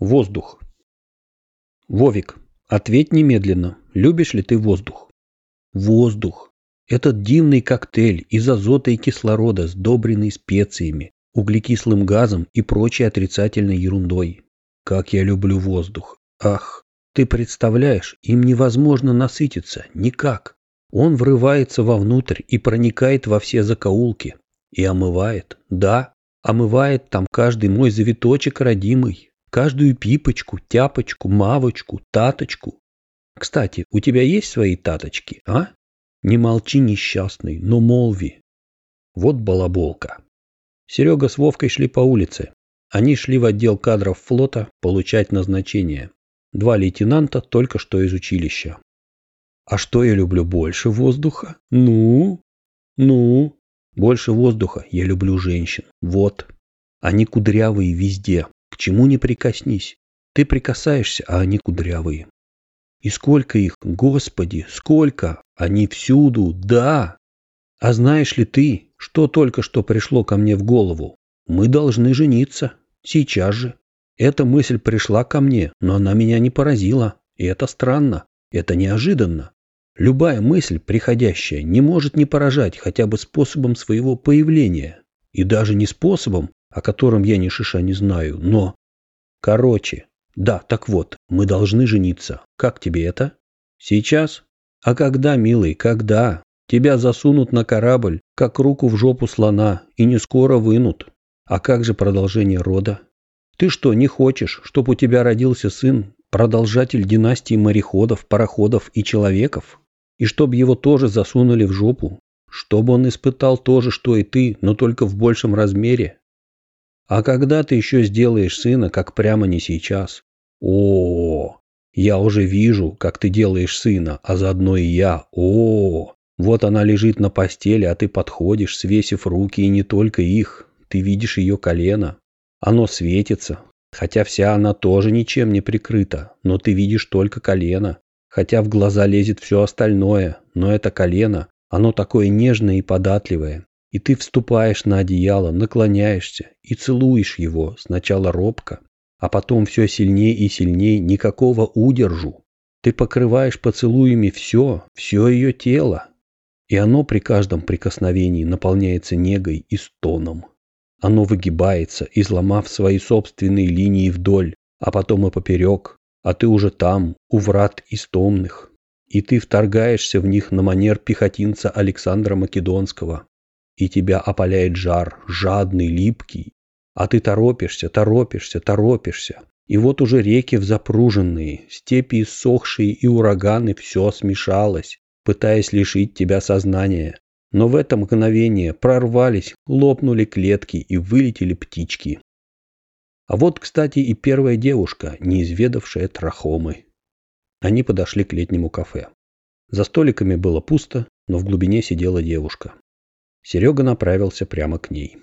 Воздух. Вовик, ответь немедленно, любишь ли ты воздух? Воздух. Этот дивный коктейль из азота и кислорода, сдобренный специями, углекислым газом и прочей отрицательной ерундой. Как я люблю воздух. Ах, ты представляешь, им невозможно насытиться, никак. Он врывается вовнутрь и проникает во все закоулки. И омывает, да, омывает там каждый мой завиточек родимый, Каждую пипочку, тяпочку, мавочку, таточку. Кстати, у тебя есть свои таточки, а? Не молчи, несчастный, но молви. Вот балаболка. Серега с Вовкой шли по улице. Они шли в отдел кадров флота получать назначение. Два лейтенанта только что из училища. А что я люблю больше воздуха? Ну? Ну? Больше воздуха я люблю женщин. Вот. Они кудрявые везде, чему не прикоснись. Ты прикасаешься, а они кудрявые. И сколько их, Господи, сколько! Они всюду, да! А знаешь ли ты, что только что пришло ко мне в голову? Мы должны жениться. Сейчас же. Эта мысль пришла ко мне, но она меня не поразила. И это странно. Это неожиданно. Любая мысль, приходящая, не может не поражать хотя бы способом своего появления. И даже не способом, о котором я ни шиша не знаю, но... Короче, да, так вот, мы должны жениться. Как тебе это? Сейчас? А когда, милый, когда? Тебя засунут на корабль, как руку в жопу слона, и не скоро вынут. А как же продолжение рода? Ты что, не хочешь, чтобы у тебя родился сын, продолжатель династии мореходов, пароходов и человеков? И чтобы его тоже засунули в жопу? Чтобы он испытал то же, что и ты, но только в большем размере? А когда ты еще сделаешь сына, как прямо не сейчас? О, я уже вижу, как ты делаешь сына, а заодно и я. О, вот она лежит на постели, а ты подходишь, свесив руки, и не только их. Ты видишь ее колено. Оно светится, хотя вся она тоже ничем не прикрыта, но ты видишь только колено. Хотя в глаза лезет все остальное, но это колено, оно такое нежное и податливое. И ты вступаешь на одеяло, наклоняешься и целуешь его, сначала робко, а потом все сильнее и сильнее, никакого удержу. Ты покрываешь поцелуями все, все ее тело. И оно при каждом прикосновении наполняется негой и стоном. Оно выгибается, изломав свои собственные линии вдоль, а потом и поперек, а ты уже там, у врат истомных. И ты вторгаешься в них на манер пехотинца Александра Македонского, и тебя опаляет жар, жадный, липкий, а ты торопишься, торопишься, торопишься. И вот уже реки взапруженные, степи иссохшие и ураганы все смешалось, пытаясь лишить тебя сознания. Но в это мгновение прорвались, лопнули клетки и вылетели птички. А вот, кстати, и первая девушка, не изведавшая трахомы. Они подошли к летнему кафе. За столиками было пусто, но в глубине сидела девушка. Серега направился прямо к ней.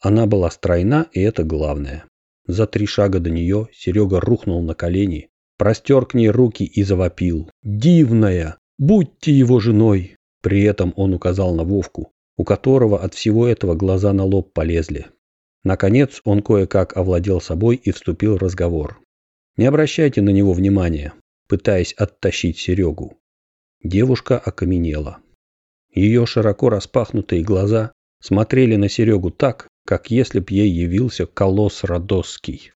Она была стройна, и это главное. За три шага до нее Серега рухнул на колени, простер к ней руки и завопил. «Дивная! Будьте его женой!» При этом он указал на Вовку, у которого от всего этого глаза на лоб полезли. Наконец он кое-как овладел собой и вступил в разговор. «Не обращайте на него внимания», пытаясь оттащить Серегу. Девушка окаменела. Ее широко распахнутые глаза смотрели на Серегу так, как если б ей явился колосс Родосский.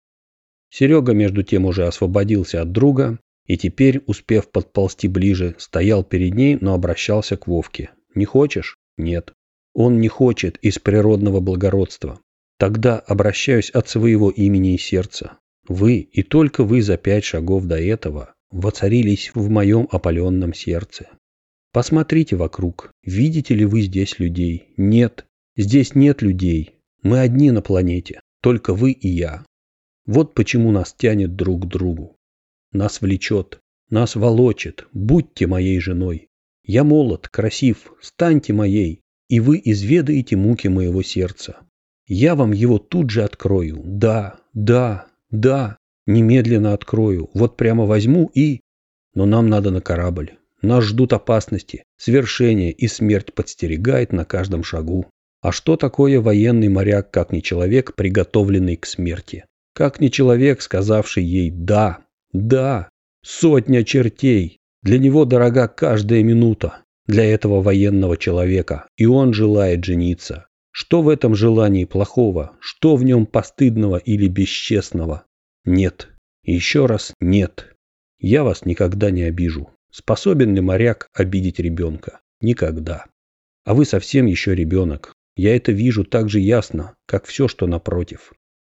Серега, между тем, уже освободился от друга и теперь, успев подползти ближе, стоял перед ней, но обращался к Вовке. «Не хочешь?» «Нет». Он не хочет из природного благородства. Тогда обращаюсь от своего имени и сердца. Вы и только вы за пять шагов до этого воцарились в моем опаленном сердце. Посмотрите вокруг. Видите ли вы здесь людей? Нет. Здесь нет людей. Мы одни на планете. Только вы и я. Вот почему нас тянет друг к другу. Нас влечет. Нас волочит. Будьте моей женой. Я молод, красив. Станьте моей. И вы изведаете муки моего сердца. Я вам его тут же открою. Да, да, да. Немедленно открою. Вот прямо возьму и... Но нам надо на корабль. Нас ждут опасности, свершение и смерть подстерегает на каждом шагу. А что такое военный моряк, как не человек, приготовленный к смерти? Как не человек, сказавший ей «да», «да», сотня чертей. Для него дорога каждая минута, для этого военного человека, и он желает жениться. Что в этом желании плохого? Что в нем постыдного или бесчестного? Нет. Еще раз нет. Я вас никогда не обижу. Способен ли моряк обидеть ребенка? Никогда. А вы совсем еще ребенок. Я это вижу так же ясно, как все, что напротив.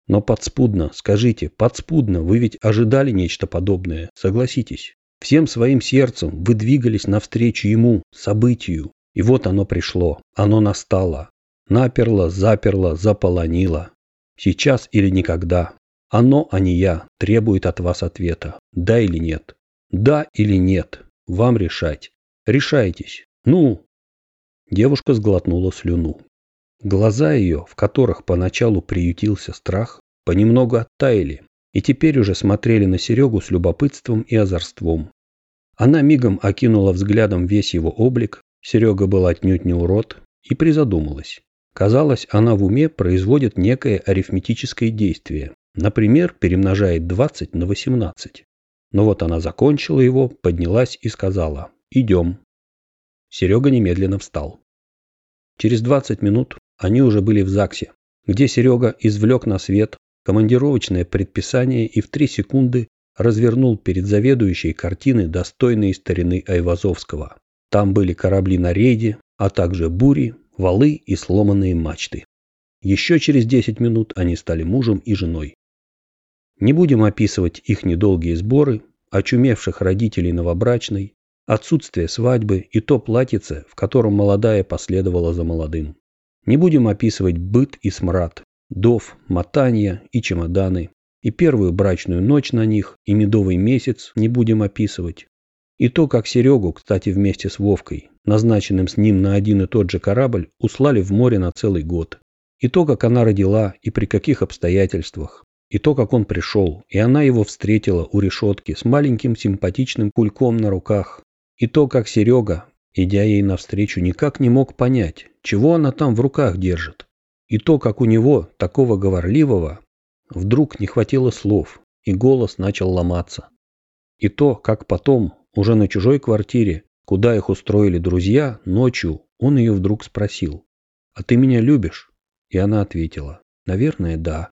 Но подспудно, скажите, подспудно, вы ведь ожидали нечто подобное, согласитесь. Всем своим сердцем вы двигались навстречу ему, событию. И вот оно пришло, оно настало. Наперло, заперло, заполонило. Сейчас или никогда. Оно, а не я, требует от вас ответа. Да или нет? Да или нет? Вам решать. Решайтесь. Ну. Девушка сглотнула слюну. Глаза ее, в которых поначалу приютился страх, понемногу оттаяли и теперь уже смотрели на Серегу с любопытством и озорством. Она мигом окинула взглядом весь его облик, Серега был отнюдь не урод, и призадумалась. Казалось, она в уме производит некое арифметическое действие, например, перемножает 20 на 18. Но вот она закончила его, поднялась и сказала «Идем». Серега немедленно встал. Через 20 минут они уже были в ЗАГСе, где Серега извлек на свет командировочное предписание и в три секунды развернул перед заведующей картины достойные старины Айвазовского. Там были корабли на рейде, а также бури, валы и сломанные мачты. Еще через 10 минут они стали мужем и женой. Не будем описывать их недолгие сборы, очумевших родителей новобрачной, отсутствие свадьбы и то платьице, в котором молодая последовала за молодым. Не будем описывать быт и смрад, дов, мотания и чемоданы, и первую брачную ночь на них, и медовый месяц не будем описывать. И то, как Серегу, кстати, вместе с Вовкой, назначенным с ним на один и тот же корабль, услали в море на целый год. И то, как она родила, и при каких обстоятельствах. И то, как он пришел, и она его встретила у решетки с маленьким симпатичным кульком на руках. И то, как Серега, идя ей навстречу, никак не мог понять, чего она там в руках держит. И то, как у него, такого говорливого, вдруг не хватило слов, и голос начал ломаться. И то, как потом, уже на чужой квартире, куда их устроили друзья, ночью он ее вдруг спросил, «А ты меня любишь?» И она ответила, «Наверное, да».